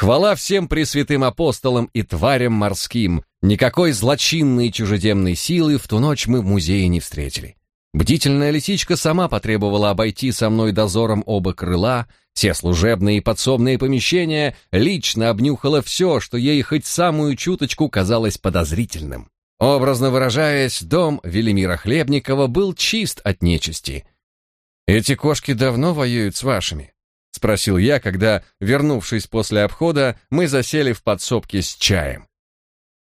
Хвала всем пресвятым апостолам и тварям морским. Никакой злочинной чужеземной силы в ту ночь мы в музее не встретили. Бдительная лисичка сама потребовала обойти со мной дозором оба крыла, все служебные и подсобные помещения, лично обнюхала все, что ей хоть самую чуточку казалось подозрительным. Образно выражаясь, дом Велимира Хлебникова был чист от нечисти. «Эти кошки давно воюют с вашими?» — спросил я, когда, вернувшись после обхода, мы засели в подсобке с чаем.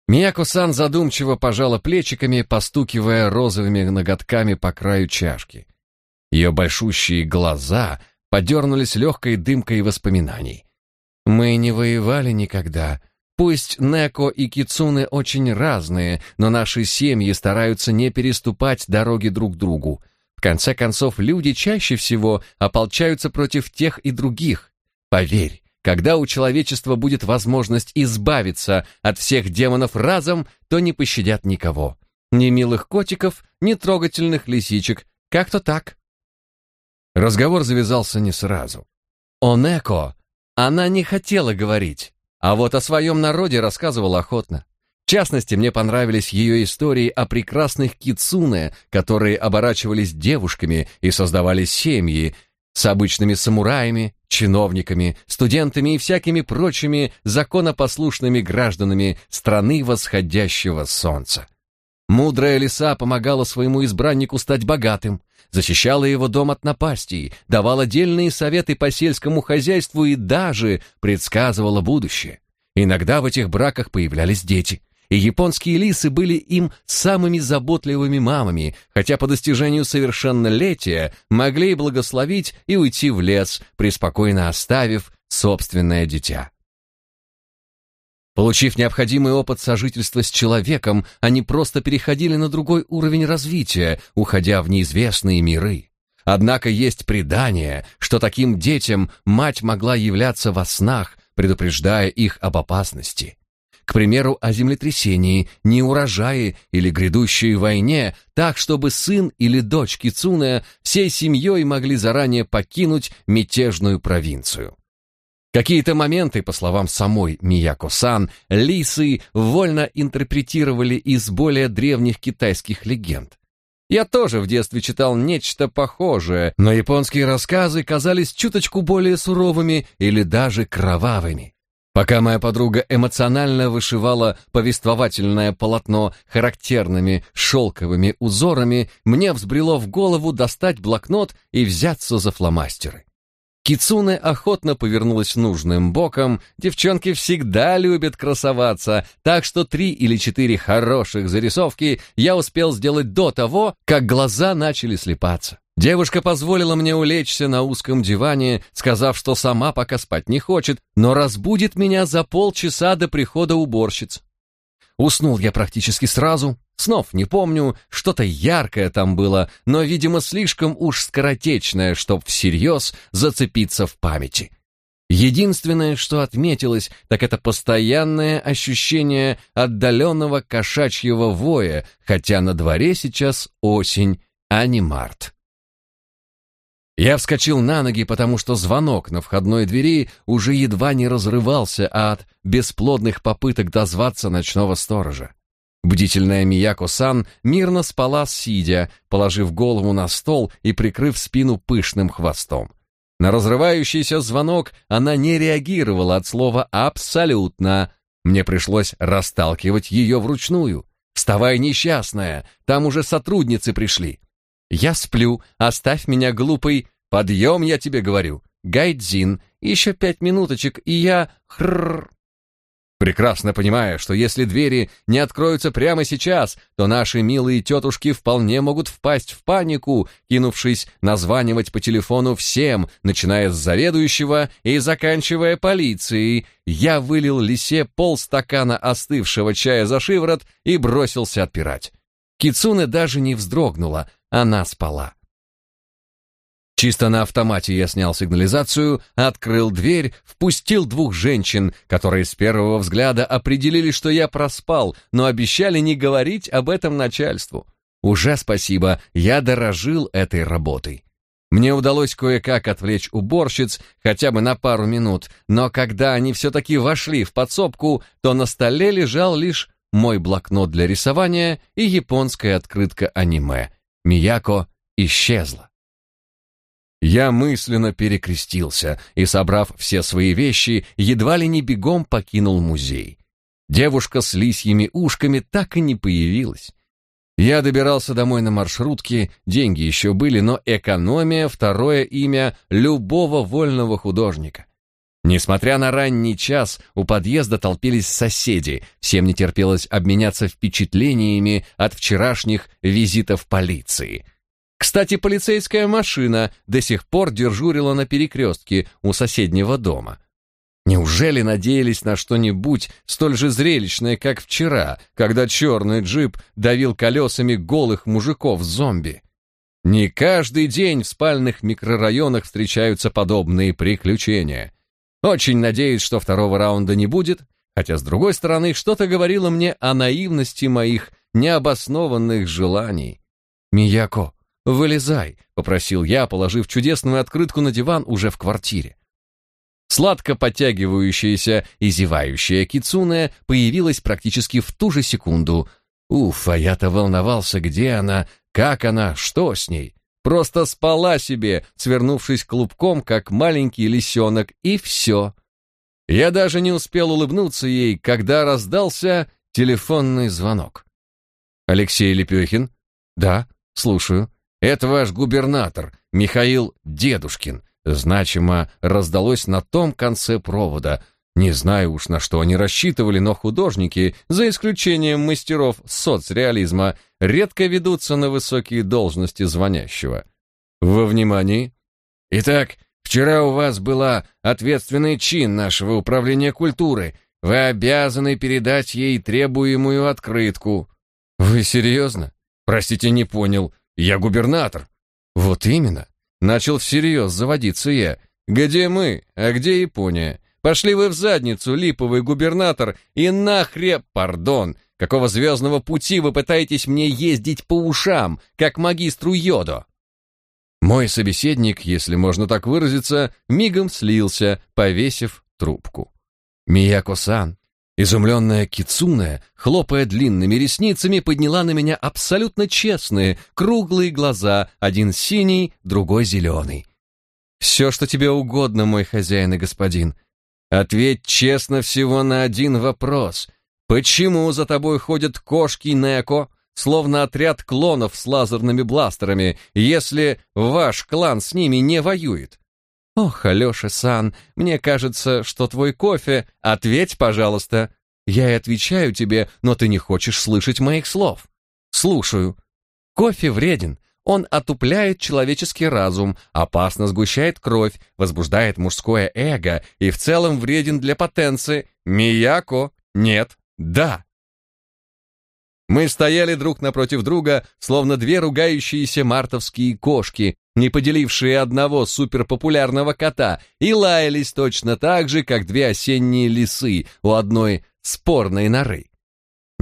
Мияко-сан задумчиво пожала плечиками, постукивая розовыми ноготками по краю чашки. Ее большущие глаза подернулись легкой дымкой воспоминаний. «Мы не воевали никогда. Пусть Неко и Кицуны очень разные, но наши семьи стараются не переступать дороги друг другу конце концов, люди чаще всего ополчаются против тех и других. Поверь, когда у человечества будет возможность избавиться от всех демонов разом, то не пощадят никого. Ни милых котиков, ни трогательных лисичек. Как-то так. Разговор завязался не сразу. О Неко она не хотела говорить, а вот о своем народе рассказывала охотно. В частности, мне понравились ее истории о прекрасных кицуне, которые оборачивались девушками и создавали семьи с обычными самураями, чиновниками, студентами и всякими прочими законопослушными гражданами страны восходящего солнца. Мудрая лиса помогала своему избраннику стать богатым, защищала его дом от напастей, давала дельные советы по сельскому хозяйству и даже предсказывала будущее. Иногда в этих браках появлялись дети – и японские лисы были им самыми заботливыми мамами, хотя по достижению совершеннолетия могли и благословить и уйти в лес, преспокойно оставив собственное дитя. Получив необходимый опыт сожительства с человеком, они просто переходили на другой уровень развития, уходя в неизвестные миры. Однако есть предание, что таким детям мать могла являться во снах, предупреждая их об опасности. К примеру, о землетрясении, неурожае или грядущей войне, так, чтобы сын или дочь Кицуне всей семьей могли заранее покинуть мятежную провинцию. Какие-то моменты, по словам самой Мияко-сан, лисы вольно интерпретировали из более древних китайских легенд. Я тоже в детстве читал нечто похожее, но японские рассказы казались чуточку более суровыми или даже кровавыми. Пока моя подруга эмоционально вышивала повествовательное полотно характерными шелковыми узорами, мне взбрело в голову достать блокнот и взяться за фломастеры. Кицуне охотно повернулась нужным боком, девчонки всегда любят красоваться, так что три или четыре хороших зарисовки я успел сделать до того, как глаза начали слепаться. Девушка позволила мне улечься на узком диване, сказав, что сама пока спать не хочет, но разбудит меня за полчаса до прихода уборщиц. Уснул я практически сразу, снов не помню, что-то яркое там было, но, видимо, слишком уж скоротечное, чтоб всерьез зацепиться в памяти. Единственное, что отметилось, так это постоянное ощущение отдаленного кошачьего воя, хотя на дворе сейчас осень, а не март. Я вскочил на ноги, потому что звонок на входной двери уже едва не разрывался от бесплодных попыток дозваться ночного сторожа. Бдительная Мияко-сан мирно спала сидя, положив голову на стол и прикрыв спину пышным хвостом. На разрывающийся звонок она не реагировала от слова «абсолютно». Мне пришлось расталкивать ее вручную. «Вставай, несчастная, там уже сотрудницы пришли». «Я сплю, оставь меня, глупый...» «Подъем, я тебе говорю!» «Гайдзин, еще пять минуточек, и я... Хрррр!» Прекрасно понимая, что если двери не откроются прямо сейчас, то наши милые тетушки вполне могут впасть в панику, кинувшись названивать по телефону всем, начиная с заведующего и заканчивая полицией, я вылил лисе полстакана остывшего чая за шиворот и бросился отпирать. Кицуне даже не вздрогнула, она спала. Чисто на автомате я снял сигнализацию, открыл дверь, впустил двух женщин, которые с первого взгляда определили, что я проспал, но обещали не говорить об этом начальству. Уже спасибо, я дорожил этой работой. Мне удалось кое-как отвлечь уборщиц хотя бы на пару минут, но когда они все-таки вошли в подсобку, то на столе лежал лишь мой блокнот для рисования и японская открытка аниме. Мияко исчезла. Я мысленно перекрестился и, собрав все свои вещи, едва ли не бегом покинул музей. Девушка с лисьими ушками так и не появилась. Я добирался домой на маршрутке, деньги еще были, но экономия — второе имя любого вольного художника. Несмотря на ранний час, у подъезда толпились соседи, всем не терпелось обменяться впечатлениями от вчерашних визитов полиции. Кстати, полицейская машина до сих пор дежурила на перекрестке у соседнего дома. Неужели надеялись на что-нибудь столь же зрелищное, как вчера, когда черный джип давил колесами голых мужиков-зомби? Не каждый день в спальных микрорайонах встречаются подобные приключения. Очень надеюсь, что второго раунда не будет, хотя, с другой стороны, что-то говорило мне о наивности моих необоснованных желаний. «Мияко, вылезай», — попросил я, положив чудесную открытку на диван уже в квартире. Сладко подтягивающаяся и зевающая кицуне появилась практически в ту же секунду. Уф, а я-то волновался, где она, как она, что с ней. Просто спала себе, свернувшись клубком, как маленький лисенок, и все. Я даже не успел улыбнуться ей, когда раздался телефонный звонок. «Алексей Лепехин?» «Да, слушаю. Это ваш губернатор, Михаил Дедушкин значимо раздалось на том конце провода. Не знаю уж, на что они рассчитывали, но художники, за исключением мастеров соцреализма, редко ведутся на высокие должности звонящего. Во внимании. Итак, вчера у вас была ответственный чин нашего управления культуры. Вы обязаны передать ей требуемую открытку. Вы серьезно? Простите, не понял. Я губернатор. Вот именно. Начал всерьез заводиться я. Где мы, а где Япония? Пошли вы в задницу, липовый губернатор, и нахре, пардон, какого звездного пути вы пытаетесь мне ездить по ушам, как магистру Йодо? Мой собеседник, если можно так выразиться, мигом слился, повесив трубку. Мияко-сан, Изумленная Кицуне, хлопая длинными ресницами, подняла на меня абсолютно честные, круглые глаза, один синий, другой зеленый. «Все, что тебе угодно, мой хозяин и господин. Ответь честно всего на один вопрос. Почему за тобой ходят кошки Неко, словно отряд клонов с лазерными бластерами, если ваш клан с ними не воюет?» «Ох, Алеша-сан, мне кажется, что твой кофе... Ответь, пожалуйста!» «Я и отвечаю тебе, но ты не хочешь слышать моих слов». «Слушаю. Кофе вреден. Он отупляет человеческий разум, опасно сгущает кровь, возбуждает мужское эго и в целом вреден для потенции. Мияко? Нет. Да. Мы стояли друг напротив друга, словно две ругающиеся мартовские кошки, не поделившие одного суперпопулярного кота, и лаялись точно так же, как две осенние лисы у одной спорной норы.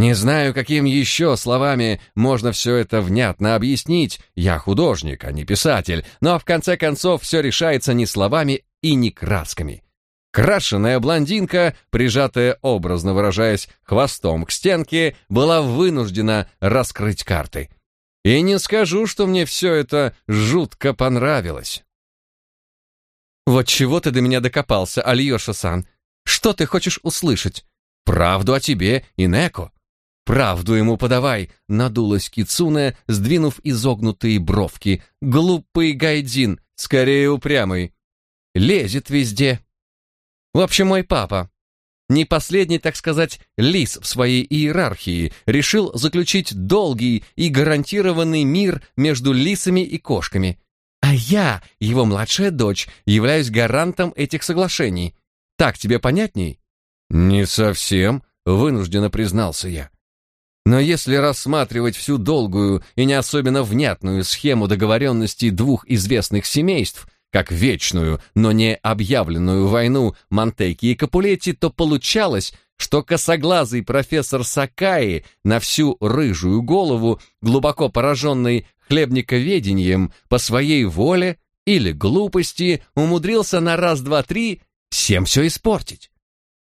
Не знаю, каким еще словами можно все это внятно объяснить, я художник, а не писатель, но в конце концов все решается не словами и не красками. Крашеная блондинка, прижатая, образно выражаясь, хвостом к стенке, была вынуждена раскрыть карты. И не скажу, что мне все это жутко понравилось. «Вот чего ты до меня докопался, Альёша-сан? Что ты хочешь услышать? Правду о тебе и Неко?» «Правду ему подавай!» — надулась Кицуне, сдвинув изогнутые бровки. «Глупый гайдин, скорее упрямый. Лезет везде, в общем, мой папа, не последний, так сказать, лис в своей иерархии, решил заключить долгий и гарантированный мир между лисами и кошками. А я, его младшая дочь, являюсь гарантом этих соглашений. Так тебе понятней? Не совсем, вынужденно признался я. Но если рассматривать всю долгую и не особенно внятную схему договоренностей двух известных семейств, как вечную, но не объявленную войну Монтеки и Капулетти, то получалось, что косоглазый профессор Сакаи на всю рыжую голову, глубоко пораженный хлебниковедением, по своей воле или глупости умудрился на раз-два-три всем все испортить.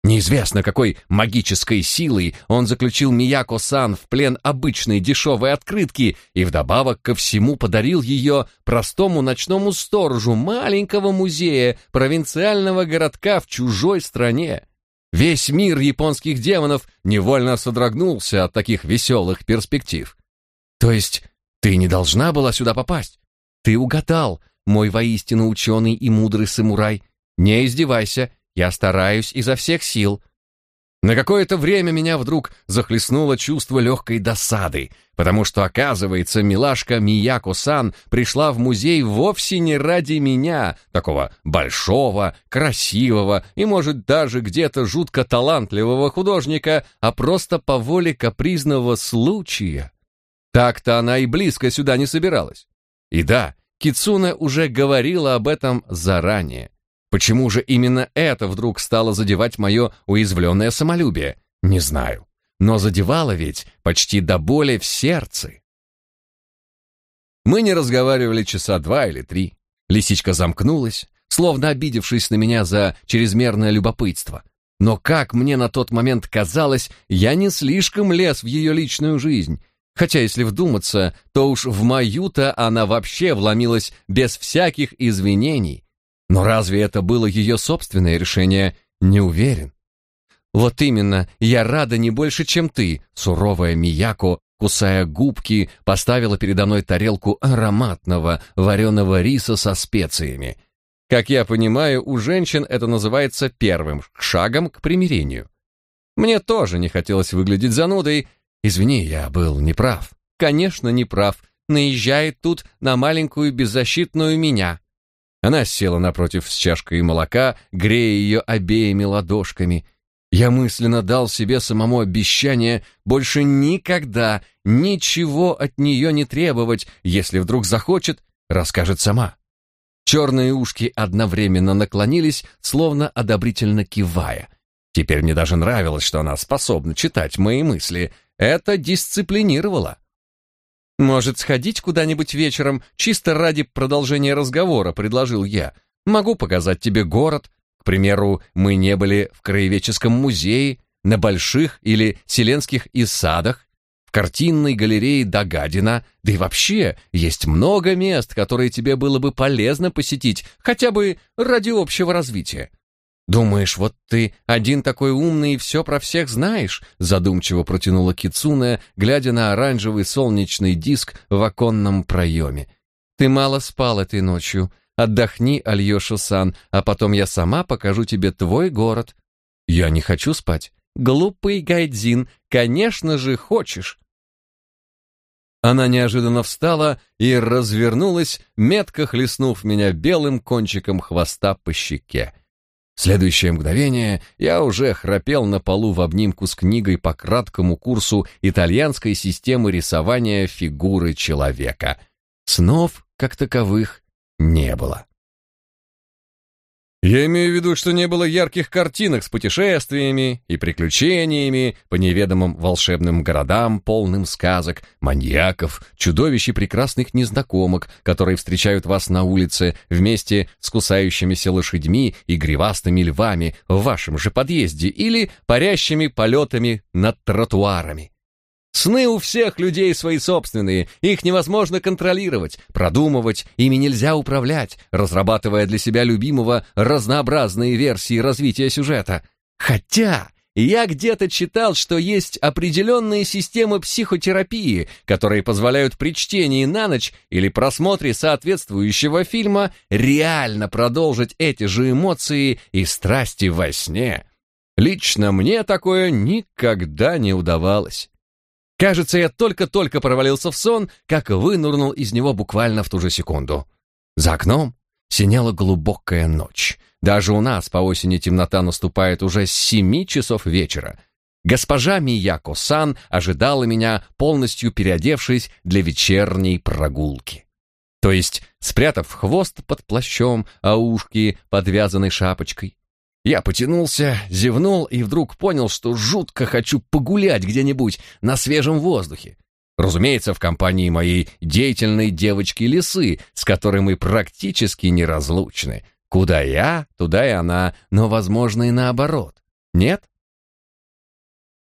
Неизвестно, какой магической силой он заключил Мияко-сан в плен обычной дешевой открытки и вдобавок ко всему подарил ее простому ночному сторожу маленького музея провинциального городка в чужой стране. Весь мир японских демонов невольно содрогнулся от таких веселых перспектив. То есть ты не должна была сюда попасть? Ты угадал, мой воистину ученый и мудрый самурай. Не издевайся, я стараюсь изо всех сил. На какое-то время меня вдруг захлестнуло чувство легкой досады, потому что, оказывается, милашка Мияко-сан пришла в музей вовсе не ради меня, такого большого, красивого и, может, даже где-то жутко талантливого художника, а просто по воле капризного случая. Так-то она и близко сюда не собиралась. И да, Кицуна уже говорила об этом заранее. Почему же именно это вдруг стало задевать мое уязвленное самолюбие? Не знаю. Но задевало ведь почти до боли в сердце. Мы не разговаривали часа два или три. Лисичка замкнулась, словно обидевшись на меня за чрезмерное любопытство. Но как мне на тот момент казалось, я не слишком лез в ее личную жизнь. Хотя, если вдуматься, то уж в мою-то она вообще вломилась без всяких извинений. Но разве это было ее собственное решение? Не уверен. Вот именно, я рада не больше, чем ты, суровая Мияко, кусая губки, поставила передо мной тарелку ароматного вареного риса со специями. Как я понимаю, у женщин это называется первым шагом к примирению. Мне тоже не хотелось выглядеть занудой. Извини, я был неправ. Конечно, неправ. Наезжает тут на маленькую беззащитную меня. Она села напротив с чашкой молока, грея ее обеими ладошками. Я мысленно дал себе самому обещание больше никогда ничего от нее не требовать, если вдруг захочет, расскажет сама. Черные ушки одновременно наклонились, словно одобрительно кивая. Теперь мне даже нравилось, что она способна читать мои мысли. Это дисциплинировало. «Может, сходить куда-нибудь вечером, чисто ради продолжения разговора», — предложил я. «Могу показать тебе город. К примеру, мы не были в краеведческом музее, на больших или селенских иссадах, в картинной галерее Дагадина, да и вообще есть много мест, которые тебе было бы полезно посетить, хотя бы ради общего развития. «Думаешь, вот ты один такой умный и все про всех знаешь?» задумчиво протянула Кицуне, глядя на оранжевый солнечный диск в оконном проеме. «Ты мало спал этой ночью. Отдохни, Альёша-сан, а потом я сама покажу тебе твой город». «Я не хочу спать». «Глупый Гайдзин, конечно же, хочешь». Она неожиданно встала и развернулась, метко хлестнув меня белым кончиком хвоста по щеке следующее мгновение я уже храпел на полу в обнимку с книгой по краткому курсу итальянской системы рисования фигуры человека. Снов, как таковых, не было. Я имею в виду, что не было ярких картинок с путешествиями и приключениями по неведомым волшебным городам, полным сказок, маньяков, чудовищ и прекрасных незнакомок, которые встречают вас на улице вместе с кусающимися лошадьми и гривастыми львами в вашем же подъезде или парящими полетами над тротуарами. Сны у всех людей свои собственные, их невозможно контролировать, продумывать, ими нельзя управлять, разрабатывая для себя любимого разнообразные версии развития сюжета. Хотя я где-то читал, что есть определенные системы психотерапии, которые позволяют при чтении на ночь или просмотре соответствующего фильма реально продолжить эти же эмоции и страсти во сне. Лично мне такое никогда не удавалось. Кажется, я только-только провалился в сон, как вынурнул из него буквально в ту же секунду. За окном синела глубокая ночь. Даже у нас по осени темнота наступает уже с семи часов вечера. Госпожа Мияко-сан ожидала меня, полностью переодевшись для вечерней прогулки. То есть, спрятав хвост под плащом, а ушки подвязанной шапочкой. Я потянулся, зевнул и вдруг понял, что жутко хочу погулять где-нибудь на свежем воздухе. Разумеется, в компании моей деятельной девочки-лисы, с которой мы практически неразлучны. Куда я, туда и она, но, возможно, и наоборот. Нет?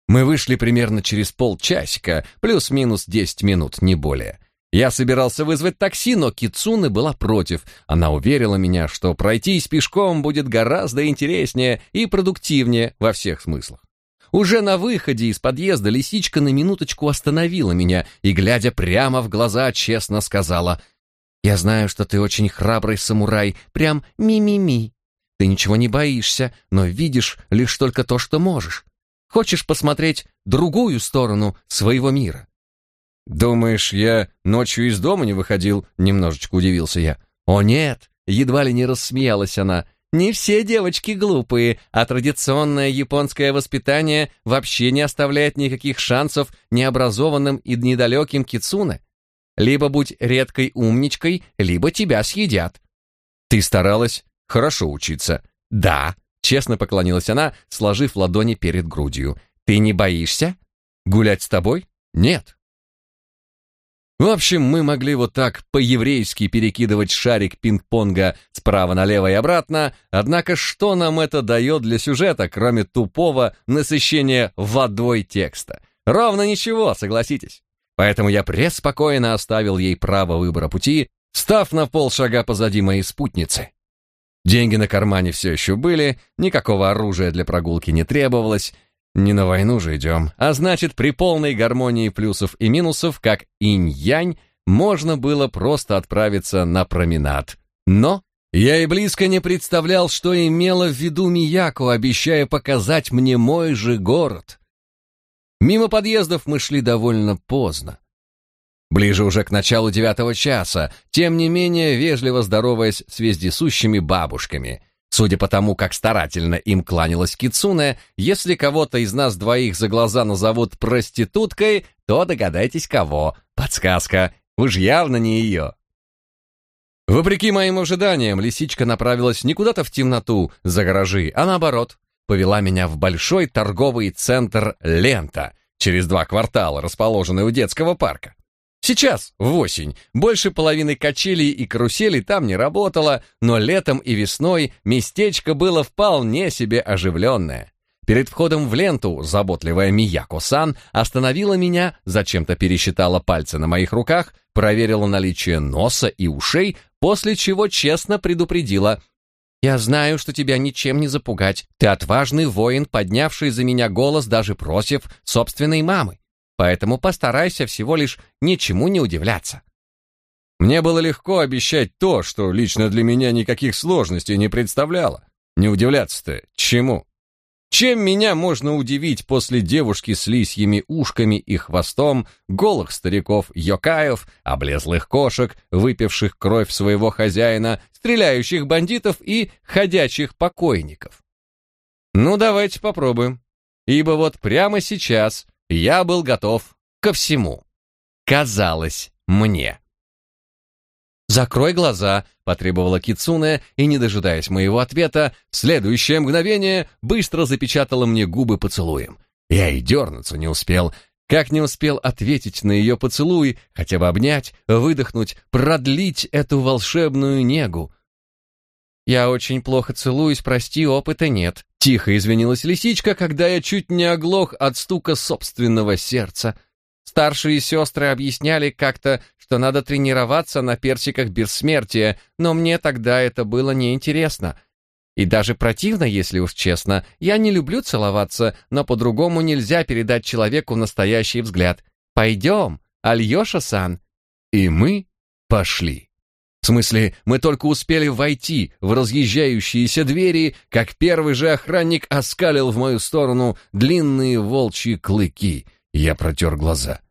Мы вышли примерно через полчасика, плюс-минус десять минут, не более. Я собирался вызвать такси, но Кицуны была против. Она уверила меня, что пройтись пешком будет гораздо интереснее и продуктивнее во всех смыслах. Уже на выходе из подъезда лисичка на минуточку остановила меня и, глядя прямо в глаза, честно сказала, «Я знаю, что ты очень храбрый самурай, прям ми-ми-ми. Ты ничего не боишься, но видишь лишь только то, что можешь. Хочешь посмотреть другую сторону своего мира?» «Думаешь, я ночью из дома не выходил?» — немножечко удивился я. «О нет!» — едва ли не рассмеялась она. Не все девочки глупые, а традиционное японское воспитание вообще не оставляет никаких шансов необразованным и недалеким кицуне. Либо будь редкой умничкой, либо тебя съедят. Ты старалась хорошо учиться. Да, честно поклонилась она, сложив ладони перед грудью. Ты не боишься? Гулять с тобой? Нет. В общем, мы могли вот так по-еврейски перекидывать шарик пинг-понга справа налево и обратно, однако что нам это дает для сюжета, кроме тупого насыщения водой текста? Ровно ничего, согласитесь. Поэтому я преспокойно оставил ей право выбора пути, став на полшага позади моей спутницы. Деньги на кармане все еще были, никакого оружия для прогулки не требовалось, не на войну же идем. А значит, при полной гармонии плюсов и минусов, как инь-янь, можно было просто отправиться на променад. Но я и близко не представлял, что имела в виду Мияко, обещая показать мне мой же город. Мимо подъездов мы шли довольно поздно. Ближе уже к началу девятого часа, тем не менее вежливо здороваясь с вездесущими бабушками — Судя по тому, как старательно им кланялась Кицуне, если кого-то из нас двоих за глаза назовут проституткой, то догадайтесь кого. Подсказка. Уж явно не ее. Вопреки моим ожиданиям, лисичка направилась не куда-то в темноту, за гаражи, а наоборот, повела меня в большой торговый центр «Лента», через два квартала, расположенный у детского парка. Сейчас, в осень, больше половины качелей и каруселей там не работало, но летом и весной местечко было вполне себе оживленное. Перед входом в ленту заботливая Мияко-сан остановила меня, зачем-то пересчитала пальцы на моих руках, проверила наличие носа и ушей, после чего честно предупредила «Я знаю, что тебя ничем не запугать. Ты отважный воин, поднявший за меня голос, даже просив собственной мамы поэтому постарайся всего лишь ничему не удивляться. Мне было легко обещать то, что лично для меня никаких сложностей не представляло. Не удивляться-то чему? Чем меня можно удивить после девушки с лисьими ушками и хвостом, голых стариков-йокаев, облезлых кошек, выпивших кровь своего хозяина, стреляющих бандитов и ходячих покойников? Ну, давайте попробуем. Ибо вот прямо сейчас я был готов ко всему. Казалось мне. «Закрой глаза», — потребовала Кицуне, и, не дожидаясь моего ответа, в следующее мгновение быстро запечатала мне губы поцелуем. Я и дернуться не успел, как не успел ответить на ее поцелуй, хотя бы обнять, выдохнуть, продлить эту волшебную негу. «Я очень плохо целуюсь, прости, опыта нет», Тихо извинилась лисичка, когда я чуть не оглох от стука собственного сердца. Старшие сестры объясняли как-то, что надо тренироваться на персиках бессмертия, но мне тогда это было неинтересно. И даже противно, если уж честно. Я не люблю целоваться, но по-другому нельзя передать человеку настоящий взгляд. «Пойдем, Альеша-сан». И мы пошли. В смысле, мы только успели войти в разъезжающиеся двери, как первый же охранник оскалил в мою сторону длинные волчьи клыки. Я протер глаза.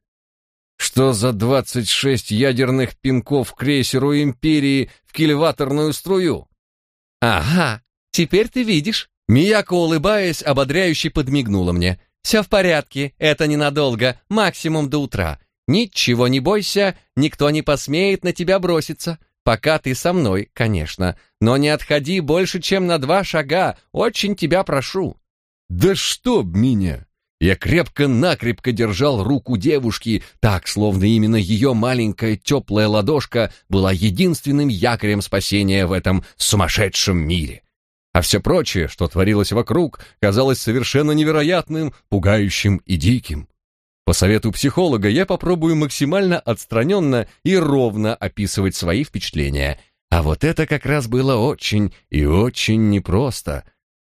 Что за двадцать шесть ядерных пинков крейсеру Империи в кильваторную струю? Ага, теперь ты видишь. Мияко, улыбаясь, ободряюще подмигнула мне. Все в порядке, это ненадолго, максимум до утра. Ничего не бойся, никто не посмеет на тебя броситься. Пока ты со мной, конечно, но не отходи больше, чем на два шага, очень тебя прошу». «Да чтоб меня!» Я крепко-накрепко держал руку девушки, так, словно именно ее маленькая теплая ладошка была единственным якорем спасения в этом сумасшедшем мире. А все прочее, что творилось вокруг, казалось совершенно невероятным, пугающим и диким. По совету психолога я попробую максимально отстраненно и ровно описывать свои впечатления. А вот это как раз было очень и очень непросто.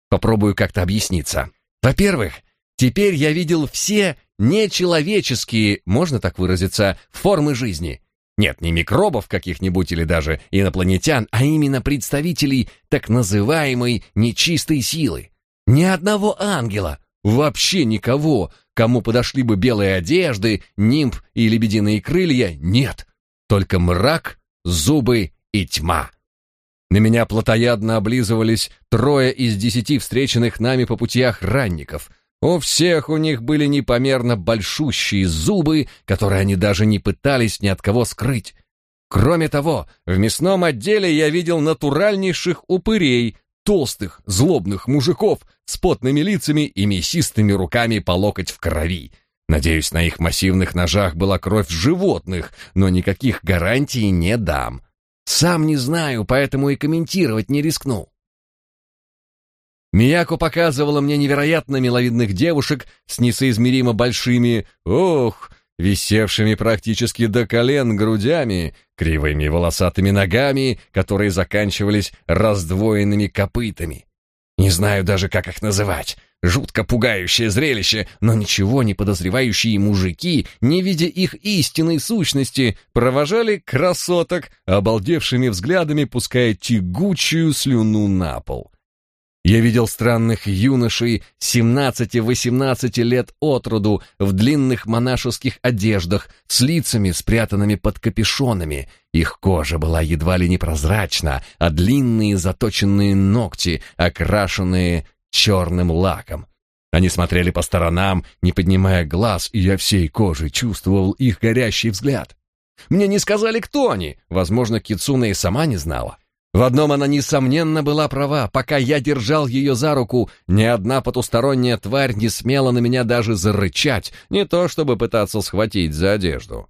Попробую как-то объясниться. Во-первых, Теперь я видел все нечеловеческие, можно так выразиться, формы жизни. Нет, не микробов каких-нибудь или даже инопланетян, а именно представителей так называемой нечистой силы. Ни одного ангела, вообще никого, кому подошли бы белые одежды, нимб и лебединые крылья, нет. Только мрак, зубы и тьма. На меня плотоядно облизывались трое из десяти встреченных нами по пути охранников — у всех у них были непомерно большущие зубы, которые они даже не пытались ни от кого скрыть. Кроме того, в мясном отделе я видел натуральнейших упырей, толстых, злобных мужиков с потными лицами и мясистыми руками по локоть в крови. Надеюсь, на их массивных ножах была кровь животных, но никаких гарантий не дам. Сам не знаю, поэтому и комментировать не рискну. Мияко показывала мне невероятно миловидных девушек с несоизмеримо большими, ох, висевшими практически до колен грудями, кривыми волосатыми ногами, которые заканчивались раздвоенными копытами. Не знаю даже, как их называть. Жутко пугающее зрелище, но ничего не подозревающие мужики, не видя их истинной сущности, провожали красоток, обалдевшими взглядами пуская тягучую слюну на пол. Я видел странных юношей 17-18 лет от роду в длинных монашеских одеждах с лицами, спрятанными под капюшонами. Их кожа была едва ли не прозрачна, а длинные заточенные ногти, окрашенные черным лаком. Они смотрели по сторонам, не поднимая глаз, и я всей кожей чувствовал их горящий взгляд. Мне не сказали, кто они. Возможно, Кицуна и сама не знала. В одном она, несомненно, была права. Пока я держал ее за руку, ни одна потусторонняя тварь не смела на меня даже зарычать, не то чтобы пытаться схватить за одежду.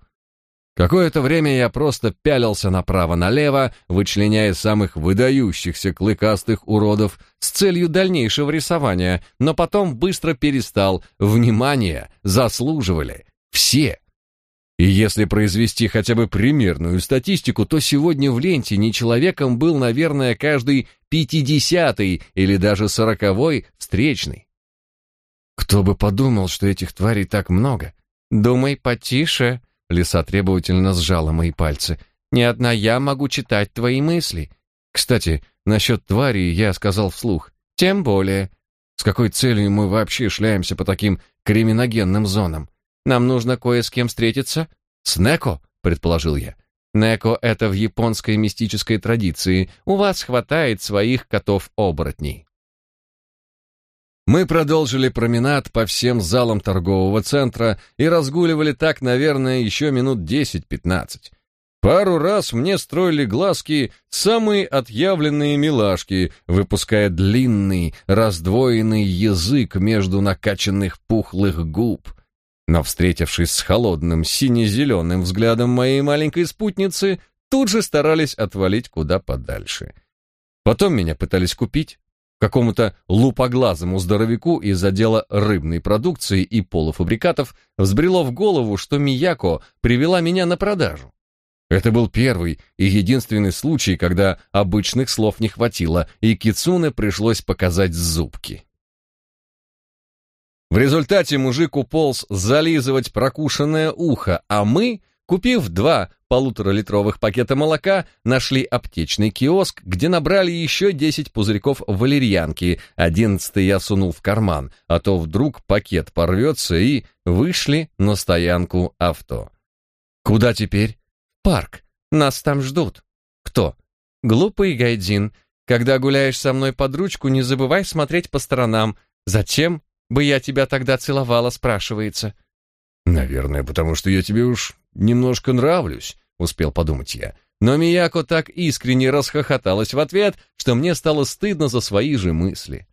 Какое-то время я просто пялился направо-налево, вычленяя самых выдающихся клыкастых уродов с целью дальнейшего рисования, но потом быстро перестал. Внимание заслуживали все. И если произвести хотя бы примерную статистику, то сегодня в ленте не человеком был, наверное, каждый пятидесятый или даже сороковой встречный. Кто бы подумал, что этих тварей так много? Думай потише. Лиса требовательно сжала мои пальцы. Не одна я могу читать твои мысли. Кстати, насчет тварей я сказал вслух. Тем более. С какой целью мы вообще шляемся по таким криминогенным зонам? Нам нужно кое с кем встретиться. С Неко, предположил я. Неко — это в японской мистической традиции. У вас хватает своих котов-оборотней. Мы продолжили променад по всем залам торгового центра и разгуливали так, наверное, еще минут десять-пятнадцать. Пару раз мне строили глазки самые отъявленные милашки, выпуская длинный, раздвоенный язык между накачанных пухлых губ. Но, встретившись с холодным сине-зеленым взглядом моей маленькой спутницы, тут же старались отвалить куда подальше. Потом меня пытались купить. Какому-то лупоглазому здоровяку из отдела рыбной продукции и полуфабрикатов взбрело в голову, что Мияко привела меня на продажу. Это был первый и единственный случай, когда обычных слов не хватило, и Кицуне пришлось показать зубки. В результате мужик уполз зализывать прокушенное ухо, а мы, купив два полуторалитровых пакета молока, нашли аптечный киоск, где набрали еще десять пузырьков валерьянки. Одиннадцатый я сунул в карман, а то вдруг пакет порвется, и вышли на стоянку авто. Куда теперь? Парк. Нас там ждут. Кто? Глупый Гайдин. Когда гуляешь со мной под ручку, не забывай смотреть по сторонам. Зачем? Бы я тебя тогда целовала, спрашивается. Наверное, потому что я тебе уж немножко нравлюсь, успел подумать я. Но Мияко так искренне расхохоталась в ответ, что мне стало стыдно за свои же мысли.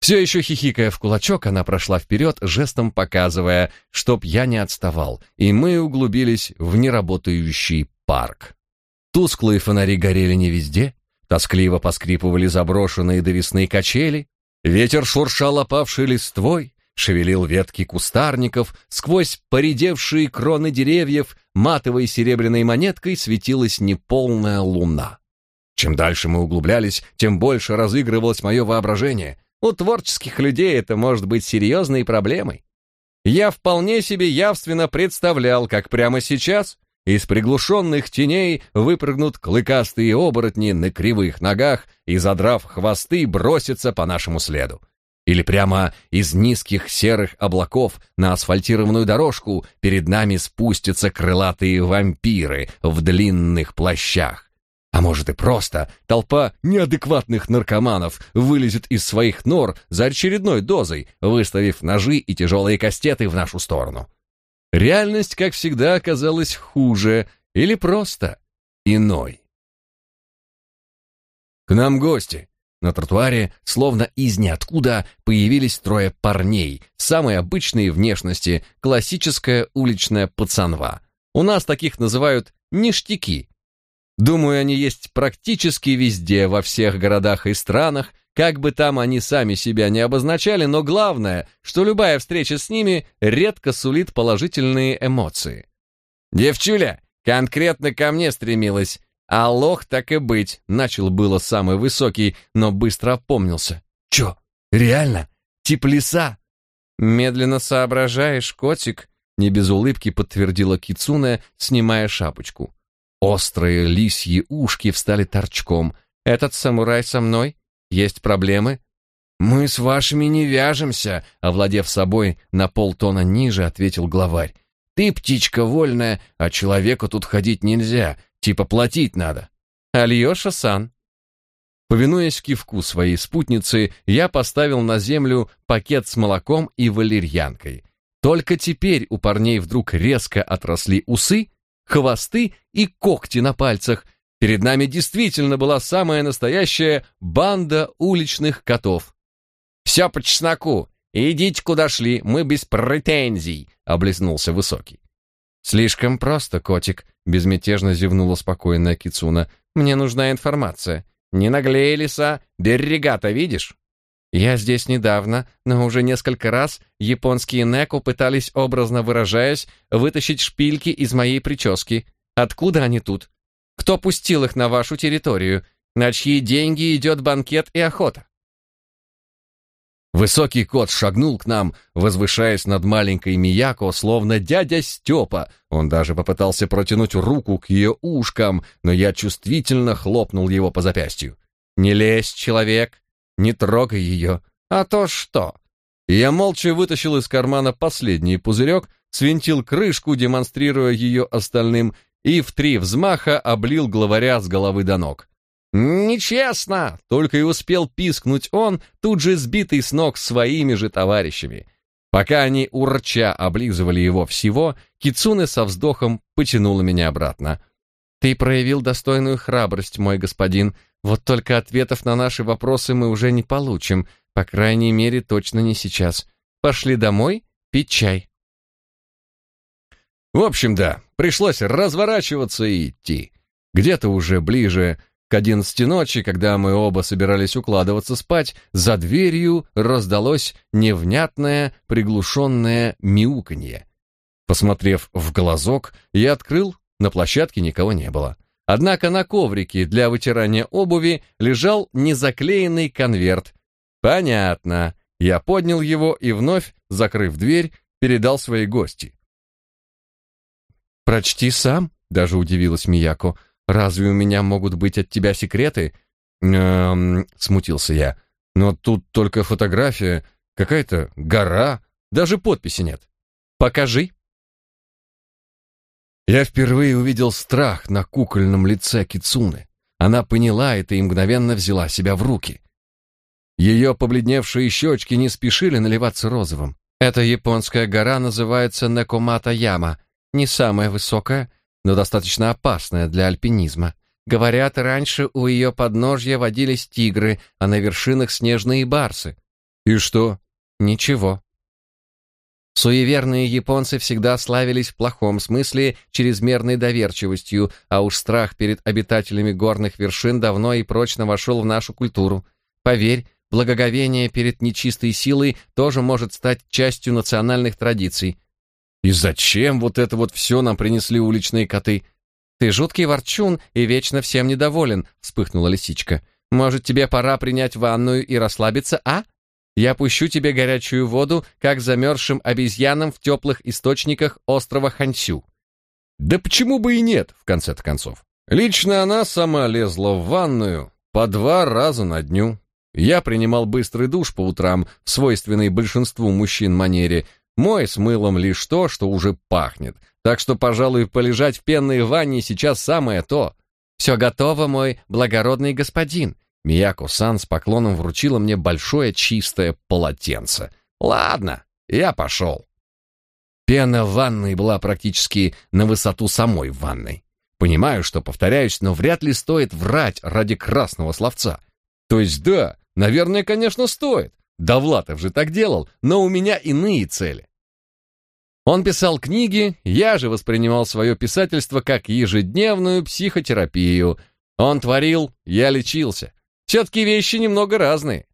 Все еще хихикая в кулачок, она прошла вперед, жестом показывая, чтоб я не отставал, и мы углубились в неработающий парк. Тусклые фонари горели не везде, тоскливо поскрипывали заброшенные до весны качели, ветер шуршал опавшей листвой, шевелил ветки кустарников, сквозь поредевшие кроны деревьев матовой серебряной монеткой светилась неполная луна. Чем дальше мы углублялись, тем больше разыгрывалось мое воображение. У творческих людей это может быть серьезной проблемой. Я вполне себе явственно представлял, как прямо сейчас из приглушенных теней выпрыгнут клыкастые оборотни на кривых ногах и, задрав хвосты, бросятся по нашему следу. Или прямо из низких серых облаков на асфальтированную дорожку перед нами спустятся крылатые вампиры в длинных плащах. А может и просто толпа неадекватных наркоманов вылезет из своих нор за очередной дозой, выставив ножи и тяжелые кастеты в нашу сторону. Реальность, как всегда, оказалась хуже или просто иной. К нам гости. На тротуаре, словно из ниоткуда, появились трое парней, самой обычной внешности, классическая уличная пацанва. У нас таких называют ништяки. Думаю, они есть практически везде, во всех городах и странах, как бы там они сами себя не обозначали, но главное, что любая встреча с ними редко сулит положительные эмоции. «Девчуля, конкретно ко мне стремилась, а лох так и быть, начал было самый высокий, но быстро опомнился. Чё, реально? Тип лиса? Медленно соображаешь, котик, не без улыбки подтвердила Кицуне, снимая шапочку. Острые лисьи ушки встали торчком. Этот самурай со мной? Есть проблемы? Мы с вашими не вяжемся, овладев собой на полтона ниже, ответил главарь. Ты птичка вольная, а человеку тут ходить нельзя. Типа платить надо. Альёша-сан. Повинуясь кивку своей спутницы, я поставил на землю пакет с молоком и валерьянкой. Только теперь у парней вдруг резко отросли усы, хвосты и когти на пальцах. Перед нами действительно была самая настоящая банда уличных котов. «Все по чесноку. Идите куда шли, мы без претензий», — облизнулся Высокий. «Слишком просто, котик», — безмятежно зевнула спокойная Кицуна. «Мне нужна информация. Не наглей, лиса, берега-то видишь?» «Я здесь недавно, но уже несколько раз японские неку пытались, образно выражаясь, вытащить шпильки из моей прически. Откуда они тут? Кто пустил их на вашу территорию? На чьи деньги идет банкет и охота?» Высокий кот шагнул к нам, возвышаясь над маленькой Мияко, словно дядя Степа. Он даже попытался протянуть руку к ее ушкам, но я чувствительно хлопнул его по запястью. «Не лезь, человек, не трогай ее, а то что?» я молча вытащил из кармана последний пузырек, свинтил крышку, демонстрируя ее остальным, и в три взмаха облил главаря с головы до ног. «Нечестно!» — только и успел пискнуть он, тут же сбитый с ног своими же товарищами. Пока они урча облизывали его всего, Кицуне со вздохом потянула меня обратно. «Ты проявил достойную храбрость, мой господин. Вот только ответов на наши вопросы мы уже не получим, по крайней мере, точно не сейчас. Пошли домой пить чай». В общем, да, пришлось разворачиваться и идти. Где-то уже ближе к одиннадцати ночи, когда мы оба собирались укладываться спать, за дверью раздалось невнятное, приглушенное мяуканье. Посмотрев в глазок, я открыл, на площадке никого не было. Однако на коврике для вытирания обуви лежал незаклеенный конверт. Понятно. Я поднял его и вновь, закрыв дверь, передал своей гости. «Прочти сам», — даже удивилась Мияко. Разве у меня могут быть от тебя секреты? Эм, смутился я. Но тут только фотография, какая-то гора, даже подписи нет. Покажи. Я впервые увидел страх на кукольном лице Кицуны. Она поняла это и мгновенно взяла себя в руки. Ее побледневшие щечки не спешили наливаться розовым. Эта японская гора называется Некомата-яма, не самая высокая, но достаточно опасная для альпинизма. Говорят, раньше у ее подножья водились тигры, а на вершинах снежные барсы. И что? Ничего. Суеверные японцы всегда славились в плохом смысле чрезмерной доверчивостью, а уж страх перед обитателями горных вершин давно и прочно вошел в нашу культуру. Поверь, благоговение перед нечистой силой тоже может стать частью национальных традиций. И зачем вот это вот все нам принесли уличные коты? Ты жуткий ворчун и вечно всем недоволен, вспыхнула лисичка. Может, тебе пора принять ванную и расслабиться, а? Я пущу тебе горячую воду, как замерзшим обезьянам в теплых источниках острова Хансю. Да почему бы и нет, в конце-то концов. Лично она сама лезла в ванную по два раза на дню. Я принимал быстрый душ по утрам в свойственной большинству мужчин манере, мой с мылом лишь то, что уже пахнет. Так что, пожалуй, полежать в пенной ванне сейчас самое то. Все готово, мой благородный господин. Мияко-сан с поклоном вручила мне большое чистое полотенце. Ладно, я пошел. Пена в ванной была практически на высоту самой ванной. Понимаю, что повторяюсь, но вряд ли стоит врать ради красного словца. То есть да, наверное, конечно, стоит. Довлатов же так делал, но у меня иные цели. Он писал книги, я же воспринимал свое писательство как ежедневную психотерапию. Он творил, я лечился. Все-таки вещи немного разные.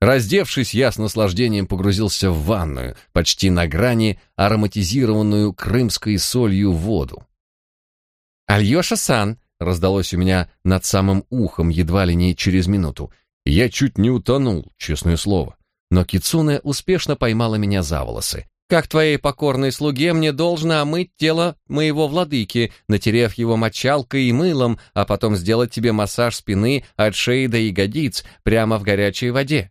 Раздевшись, я с наслаждением погрузился в ванную, почти на грани ароматизированную крымской солью воду. «Альеша-сан!» — раздалось у меня над самым ухом едва ли не через минуту. Я чуть не утонул, честное слово. Но Кицуне успешно поймала меня за волосы. Как твоей покорной слуге мне должно омыть тело моего владыки, натерев его мочалкой и мылом, а потом сделать тебе массаж спины от шеи до ягодиц прямо в горячей воде.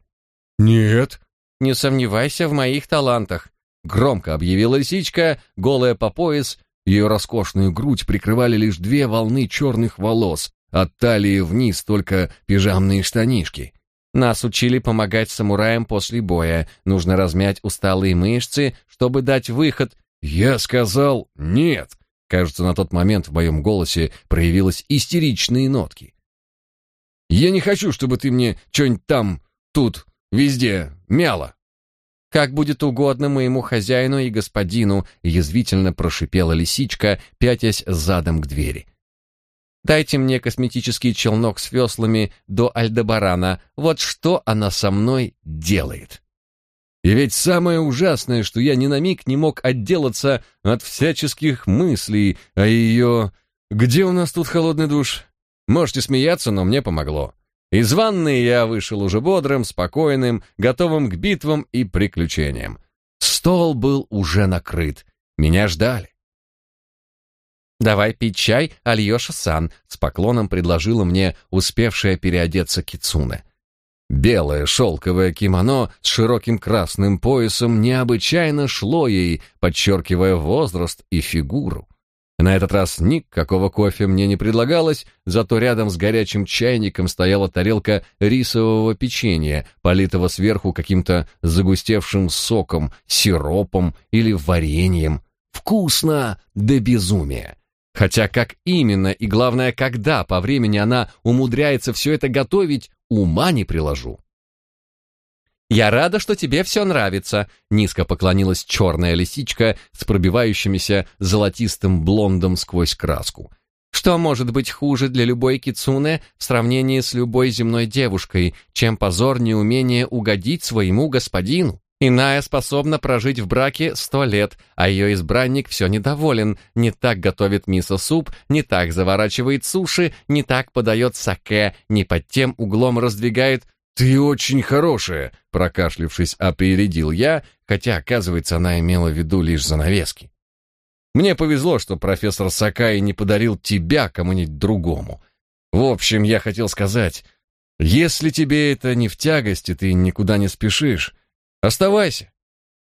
Нет. Не сомневайся в моих талантах. Громко объявила лисичка, голая по пояс. Ее роскошную грудь прикрывали лишь две волны черных волос, от талии вниз только пижамные штанишки. Нас учили помогать самураям после боя. Нужно размять усталые мышцы, чтобы дать выход. Я сказал «нет». Кажется, на тот момент в моем голосе проявились истеричные нотки. Я не хочу, чтобы ты мне что-нибудь там, тут, везде мяла. Как будет угодно моему хозяину и господину, язвительно прошипела лисичка, пятясь задом к двери. Дайте мне косметический челнок с веслами до Альдебарана. Вот что она со мной делает. И ведь самое ужасное, что я ни на миг не мог отделаться от всяческих мыслей о ее... Где у нас тут холодный душ? Можете смеяться, но мне помогло. Из ванны я вышел уже бодрым, спокойным, готовым к битвам и приключениям. Стол был уже накрыт. Меня ждали. «Давай пить чай, Альёша-сан», — с поклоном предложила мне успевшая переодеться Кицуне. Белое шелковое кимоно с широким красным поясом необычайно шло ей, подчеркивая возраст и фигуру. На этот раз никакого кофе мне не предлагалось, зато рядом с горячим чайником стояла тарелка рисового печенья, политого сверху каким-то загустевшим соком, сиропом или вареньем. Вкусно до безумия. Хотя как именно и, главное, когда по времени она умудряется все это готовить, ума не приложу. «Я рада, что тебе все нравится», — низко поклонилась черная лисичка с пробивающимися золотистым блондом сквозь краску. «Что может быть хуже для любой кицуне в сравнении с любой земной девушкой, чем позор неумения угодить своему господину?» Иная способна прожить в браке сто лет, а ее избранник все недоволен, не так готовит мисо-суп, не так заворачивает суши, не так подает саке, не под тем углом раздвигает «Ты очень хорошая», — прокашлившись, опередил я, хотя, оказывается, она имела в виду лишь занавески. Мне повезло, что профессор Сакай не подарил тебя кому-нибудь другому. В общем, я хотел сказать, если тебе это не в тягости, ты никуда не спешишь, Оставайся.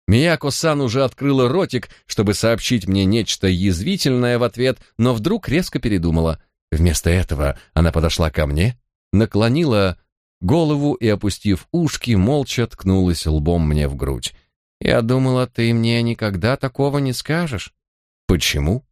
Мияко-сан уже открыла ротик, чтобы сообщить мне нечто язвительное в ответ, но вдруг резко передумала. Вместо этого она подошла ко мне, наклонила голову и, опустив ушки, молча ткнулась лбом мне в грудь. «Я думала, ты мне никогда такого не скажешь». «Почему?»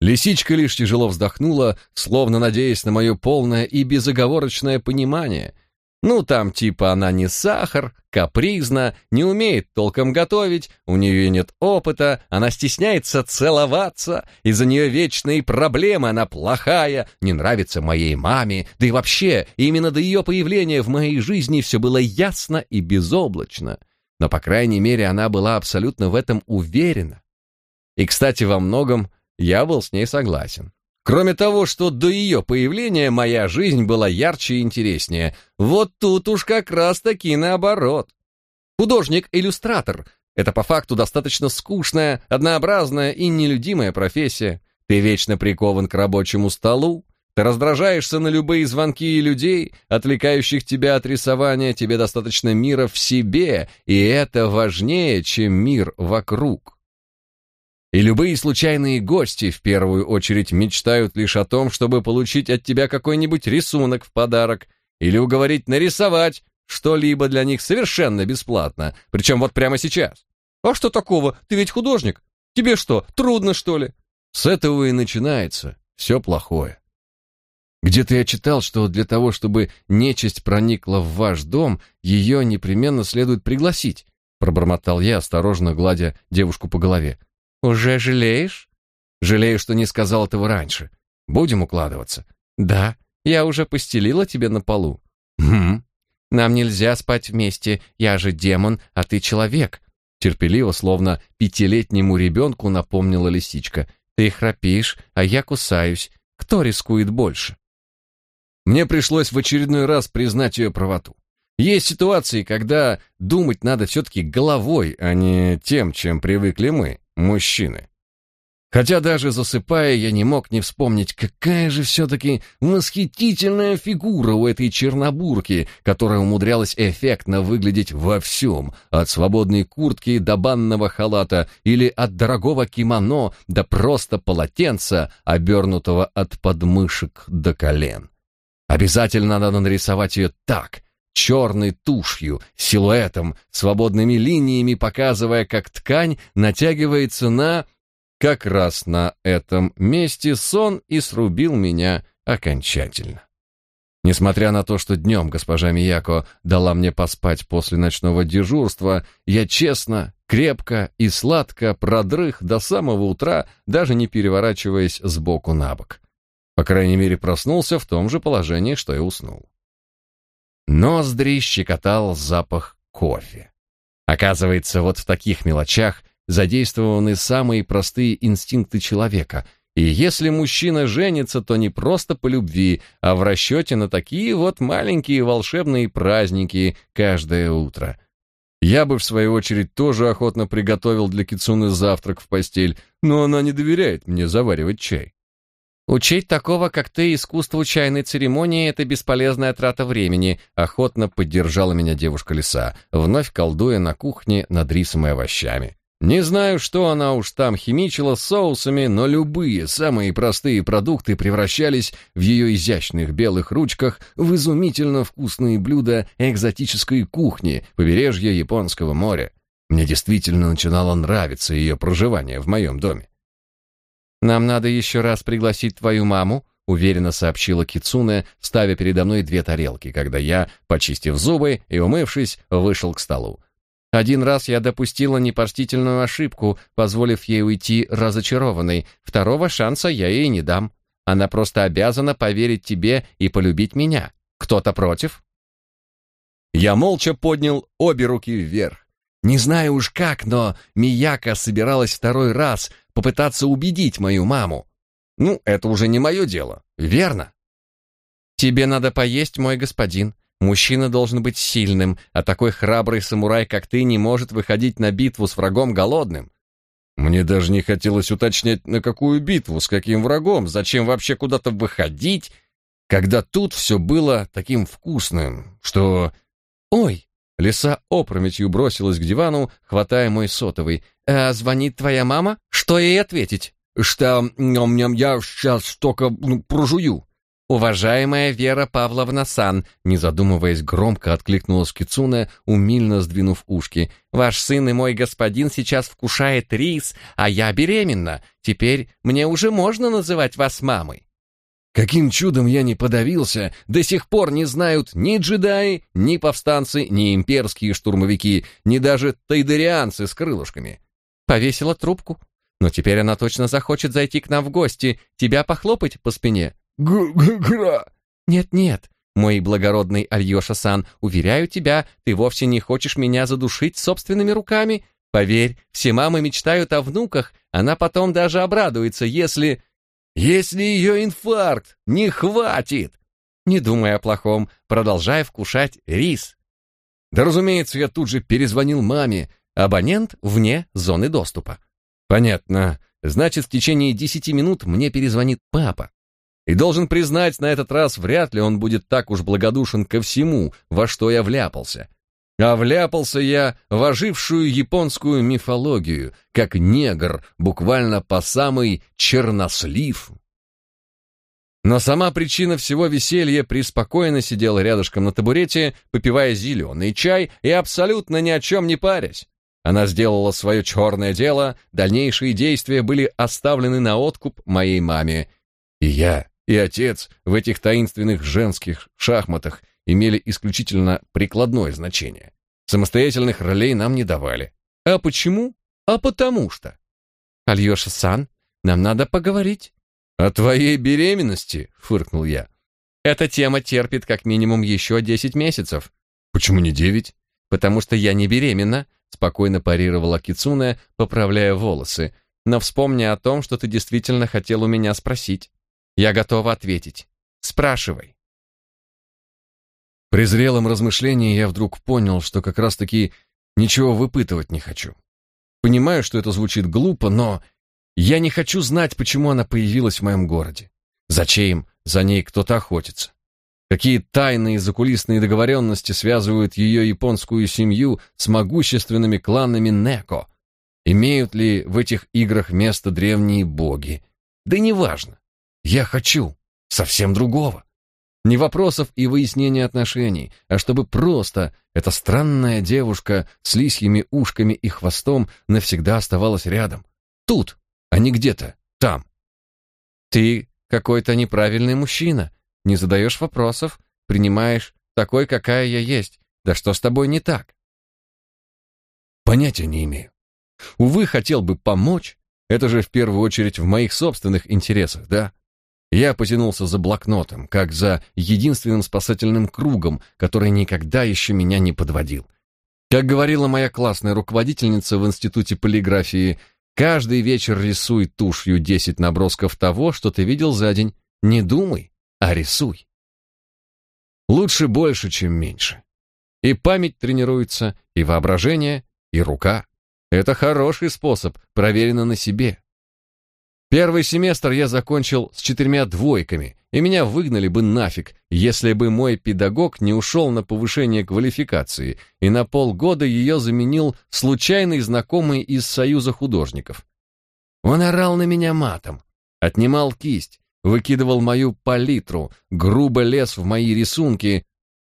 Лисичка лишь тяжело вздохнула, словно надеясь на мое полное и безоговорочное понимание — Ну, там типа она не сахар, капризна, не умеет толком готовить, у нее нет опыта, она стесняется целоваться, из-за нее вечные проблемы, она плохая, не нравится моей маме, да и вообще, именно до ее появления в моей жизни все было ясно и безоблачно. Но, по крайней мере, она была абсолютно в этом уверена. И, кстати, во многом я был с ней согласен. Кроме того, что до ее появления моя жизнь была ярче и интереснее. Вот тут уж как раз-таки наоборот. Художник-иллюстратор — это по факту достаточно скучная, однообразная и нелюдимая профессия. Ты вечно прикован к рабочему столу, ты раздражаешься на любые звонки и людей, отвлекающих тебя от рисования, тебе достаточно мира в себе, и это важнее, чем мир вокруг. И любые случайные гости в первую очередь мечтают лишь о том, чтобы получить от тебя какой-нибудь рисунок в подарок или уговорить нарисовать что-либо для них совершенно бесплатно, причем вот прямо сейчас. А что такого? Ты ведь художник. Тебе что, трудно, что ли? С этого и начинается все плохое. Где-то я читал, что для того, чтобы нечисть проникла в ваш дом, ее непременно следует пригласить, пробормотал я, осторожно гладя девушку по голове. Уже жалеешь? Жалею, что не сказал этого раньше. Будем укладываться. Да, я уже постелила тебе на полу. Хм. Нам нельзя спать вместе. Я же демон, а ты человек. Терпеливо, словно пятилетнему ребенку, напомнила лисичка. Ты храпишь, а я кусаюсь. Кто рискует больше? Мне пришлось в очередной раз признать ее правоту. Есть ситуации, когда думать надо все-таки головой, а не тем, чем привыкли мы мужчины. Хотя даже засыпая, я не мог не вспомнить, какая же все-таки восхитительная фигура у этой чернобурки, которая умудрялась эффектно выглядеть во всем, от свободной куртки до банного халата или от дорогого кимоно до просто полотенца, обернутого от подмышек до колен. Обязательно надо нарисовать ее так, черной тушью, силуэтом, свободными линиями, показывая, как ткань натягивается на... Как раз на этом месте сон и срубил меня окончательно. Несмотря на то, что днем госпожа Мияко дала мне поспать после ночного дежурства, я честно, крепко и сладко продрых до самого утра, даже не переворачиваясь с боку на бок. По крайней мере, проснулся в том же положении, что и уснул. Ноздри щекотал запах кофе. Оказывается, вот в таких мелочах задействованы самые простые инстинкты человека. И если мужчина женится, то не просто по любви, а в расчете на такие вот маленькие волшебные праздники каждое утро. Я бы, в свою очередь, тоже охотно приготовил для Кицуны завтрак в постель, но она не доверяет мне заваривать чай. Учить такого, как ты, искусству чайной церемонии — это бесполезная трата времени, охотно поддержала меня девушка лиса, вновь колдуя на кухне над рисом и овощами. Не знаю, что она уж там химичила с соусами, но любые самые простые продукты превращались в ее изящных белых ручках в изумительно вкусные блюда экзотической кухни побережья Японского моря. Мне действительно начинало нравиться ее проживание в моем доме. Нам надо еще раз пригласить твою маму, уверенно сообщила Кицуне, ставя передо мной две тарелки, когда я, почистив зубы и умывшись, вышел к столу. Один раз я допустила непочтительную ошибку, позволив ей уйти разочарованной. Второго шанса я ей не дам. Она просто обязана поверить тебе и полюбить меня. Кто-то против? Я молча поднял обе руки вверх. Не знаю уж как, но Мияка собиралась второй раз попытаться убедить мою маму. Ну, это уже не мое дело, верно? Тебе надо поесть, мой господин. Мужчина должен быть сильным, а такой храбрый самурай, как ты, не может выходить на битву с врагом голодным. Мне даже не хотелось уточнять, на какую битву, с каким врагом, зачем вообще куда-то выходить, когда тут все было таким вкусным, что... Ой, Лиса опрометью бросилась к дивану, хватая мой сотовый. «А звонит твоя мама? Что ей ответить?» «Что ням-ням, я сейчас только ну, прожую». «Уважаемая Вера Павловна Сан», не задумываясь, громко откликнулась Кицуна, умильно сдвинув ушки. «Ваш сын и мой господин сейчас вкушает рис, а я беременна. Теперь мне уже можно называть вас мамой». Каким чудом я не подавился, до сих пор не знают ни джедаи, ни повстанцы, ни имперские штурмовики, ни даже тайдерианцы с крылышками. Повесила трубку. Но теперь она точно захочет зайти к нам в гости, тебя похлопать по спине. Г-г-гра. Нет-нет, мой благородный Альёша-сан, уверяю тебя, ты вовсе не хочешь меня задушить собственными руками. Поверь, все мамы мечтают о внуках, она потом даже обрадуется, если... Если ее инфаркт не хватит. Не думай о плохом, продолжай вкушать рис. Да, разумеется, я тут же перезвонил маме. Абонент вне зоны доступа. Понятно. Значит, в течение десяти минут мне перезвонит папа. И должен признать, на этот раз вряд ли он будет так уж благодушен ко всему, во что я вляпался. А вляпался я в ожившую японскую мифологию, как негр, буквально по самый чернослив. Но сама причина всего веселья преспокойно сидела рядышком на табурете, попивая зеленый чай и абсолютно ни о чем не парясь. Она сделала свое черное дело, дальнейшие действия были оставлены на откуп моей маме. И я, и отец в этих таинственных женских шахматах имели исключительно прикладное значение. Самостоятельных ролей нам не давали. А почему? А потому что. Альёша-сан, нам надо поговорить. О твоей беременности, фыркнул я. Эта тема терпит как минимум еще десять месяцев. Почему не девять? Потому что я не беременна, спокойно парировала Кицуне, поправляя волосы. Но вспомни о том, что ты действительно хотел у меня спросить. Я готова ответить. Спрашивай. При зрелом размышлении я вдруг понял, что как раз-таки ничего выпытывать не хочу. Понимаю, что это звучит глупо, но я не хочу знать, почему она появилась в моем городе. Зачем за ней кто-то охотится? Какие тайные закулисные договоренности связывают ее японскую семью с могущественными кланами Неко? Имеют ли в этих играх место древние боги? Да неважно. Я хочу совсем другого. Не вопросов и выяснения отношений, а чтобы просто эта странная девушка с лисьими ушками и хвостом навсегда оставалась рядом. Тут, а не где-то там. Ты какой-то неправильный мужчина. Не задаешь вопросов, принимаешь такой, какая я есть. Да что с тобой не так? Понятия не имею. Увы, хотел бы помочь. Это же в первую очередь в моих собственных интересах, да? Я потянулся за блокнотом, как за единственным спасательным кругом, который никогда еще меня не подводил. Как говорила моя классная руководительница в Институте полиграфии, каждый вечер рисуй тушью десять набросков того, что ты видел за день. Не думай, а рисуй. Лучше больше, чем меньше. И память тренируется, и воображение, и рука. Это хороший способ, проверено на себе. Первый семестр я закончил с четырьмя двойками, и меня выгнали бы нафиг, если бы мой педагог не ушел на повышение квалификации, и на полгода ее заменил случайный знакомый из Союза художников. Он орал на меня матом, отнимал кисть, выкидывал мою палитру, грубо лез в мои рисунки,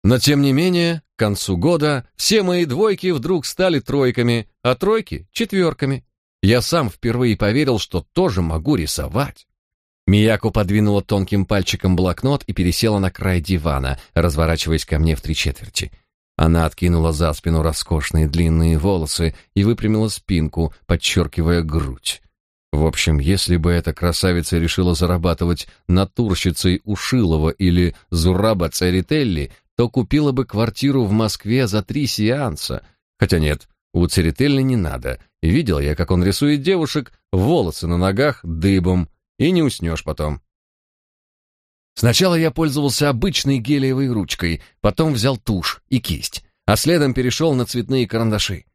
но тем не менее, к концу года все мои двойки вдруг стали тройками, а тройки — четверками. Я сам впервые поверил, что тоже могу рисовать. Мияко подвинула тонким пальчиком блокнот и пересела на край дивана, разворачиваясь ко мне в три четверти. Она откинула за спину роскошные длинные волосы и выпрямила спинку, подчеркивая грудь. В общем, если бы эта красавица решила зарабатывать натурщицей у Шилова или Зураба Церетелли, то купила бы квартиру в Москве за три сеанса. Хотя нет, у Церетелли не надо. Видел я, как он рисует девушек, волосы на ногах дыбом, и не уснешь потом. Сначала я пользовался обычной гелиевой ручкой, потом взял тушь и кисть, а следом перешел на цветные карандаши.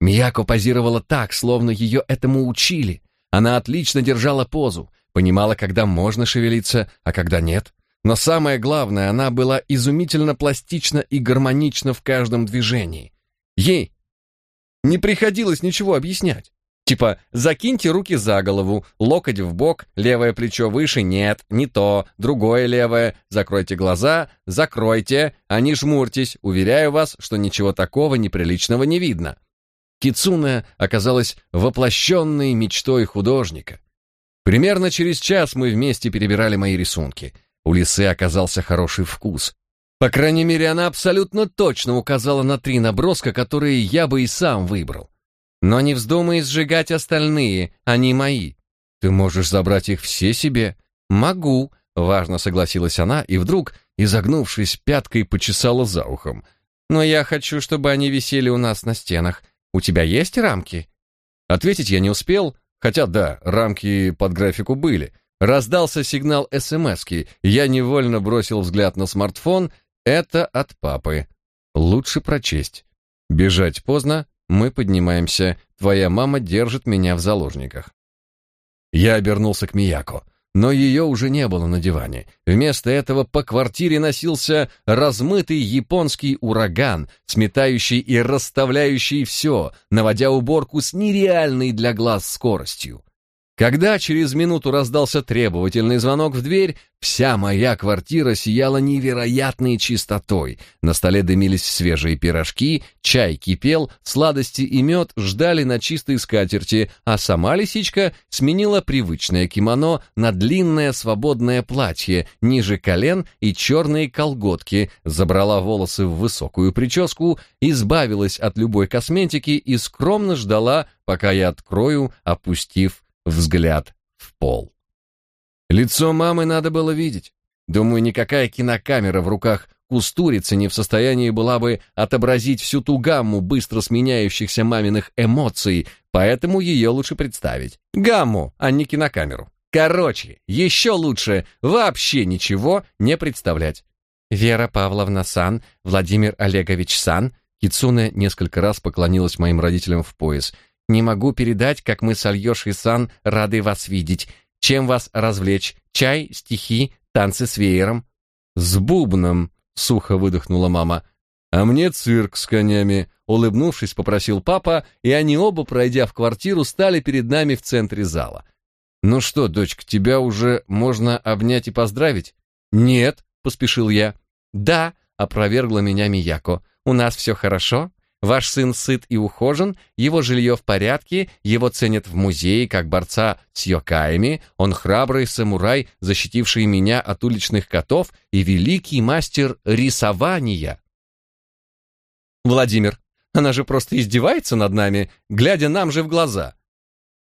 Мияко позировала так, словно ее этому учили. Она отлично держала позу, понимала, когда можно шевелиться, а когда нет. Но самое главное, она была изумительно пластична и гармонична в каждом движении. Ей не приходилось ничего объяснять. Типа, закиньте руки за голову, локоть в бок, левое плечо выше, нет, не то, другое левое, закройте глаза, закройте, а не жмурьтесь, уверяю вас, что ничего такого неприличного не видно. Кицуне оказалась воплощенной мечтой художника. Примерно через час мы вместе перебирали мои рисунки. У лисы оказался хороший вкус. По крайней мере, она абсолютно точно указала на три наброска, которые я бы и сам выбрал. Но не вздумай сжигать остальные, они мои. Ты можешь забрать их все себе. Могу, важно согласилась она и вдруг, изогнувшись пяткой, почесала за ухом. Но я хочу, чтобы они висели у нас на стенах. У тебя есть рамки? Ответить я не успел, хотя да, рамки под графику были. Раздался сигнал СМСки. Я невольно бросил взгляд на смартфон. Это от папы. Лучше прочесть. Бежать поздно, мы поднимаемся. Твоя мама держит меня в заложниках. Я обернулся к Мияко, но ее уже не было на диване. Вместо этого по квартире носился размытый японский ураган, сметающий и расставляющий все, наводя уборку с нереальной для глаз скоростью. Когда через минуту раздался требовательный звонок в дверь, вся моя квартира сияла невероятной чистотой. На столе дымились свежие пирожки, чай кипел, сладости и мед ждали на чистой скатерти, а сама лисичка сменила привычное кимоно на длинное свободное платье ниже колен и черные колготки, забрала волосы в высокую прическу, избавилась от любой косметики и скромно ждала, пока я открою, опустив взгляд в пол. Лицо мамы надо было видеть. Думаю, никакая кинокамера в руках кустурицы не в состоянии была бы отобразить всю ту гамму быстро сменяющихся маминых эмоций, поэтому ее лучше представить. Гамму, а не кинокамеру. Короче, еще лучше вообще ничего не представлять. Вера Павловна Сан, Владимир Олегович Сан, Кицуне несколько раз поклонилась моим родителям в пояс. Не могу передать, как мы с Альёшей-сан рады вас видеть. Чем вас развлечь? Чай, стихи, танцы с веером?» «С бубном», — сухо выдохнула мама. «А мне цирк с конями», — улыбнувшись, попросил папа, и они оба, пройдя в квартиру, стали перед нами в центре зала. «Ну что, дочка, тебя уже можно обнять и поздравить?» «Нет», — поспешил я. «Да», — опровергла меня Мияко. «У нас все хорошо, Ваш сын сыт и ухожен, его жилье в порядке, его ценят в музее как борца с йокаями, он храбрый самурай, защитивший меня от уличных котов и великий мастер рисования. Владимир, она же просто издевается над нами, глядя нам же в глаза.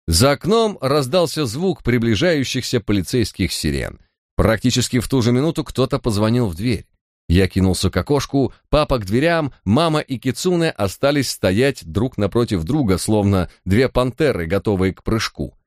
За окном раздался звук приближающихся полицейских сирен. Практически в ту же минуту кто-то позвонил в дверь. Я кинулся к окошку, папа к дверям, мама и Кицуне остались стоять друг напротив друга, словно две пантеры, готовые к прыжку.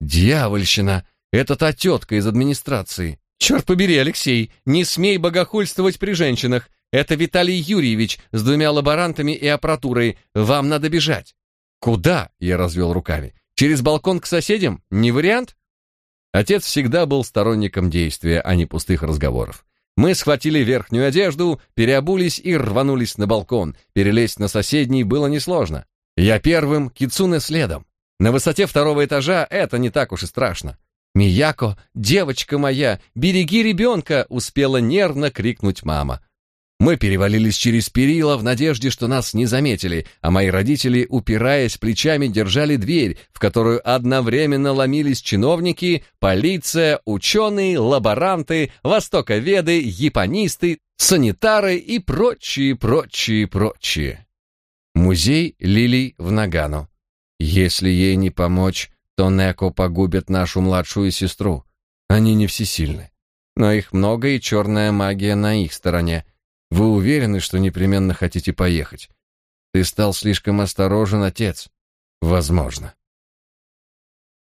Дьявольщина! Это та тетка из администрации. Черт побери, Алексей, не смей богохульствовать при женщинах. Это Виталий Юрьевич с двумя лаборантами и аппаратурой. Вам надо бежать. Куда? Я развел руками. Через балкон к соседям? Не вариант? Отец всегда был сторонником действия, а не пустых разговоров. Мы схватили верхнюю одежду, переобулись и рванулись на балкон. Перелезть на соседний было несложно. Я первым, Кицуне следом. На высоте второго этажа это не так уж и страшно. «Мияко, девочка моя, береги ребенка!» — успела нервно крикнуть мама. Мы перевалились через перила в надежде, что нас не заметили, а мои родители, упираясь плечами, держали дверь, в которую одновременно ломились чиновники, полиция, ученые, лаборанты, востоковеды, японисты, санитары и прочие, прочие, прочие. Музей лилий в Нагану. Если ей не помочь, то Неко погубит нашу младшую сестру. Они не всесильны. Но их много, и черная магия на их стороне. Вы уверены, что непременно хотите поехать? Ты стал слишком осторожен, отец. Возможно.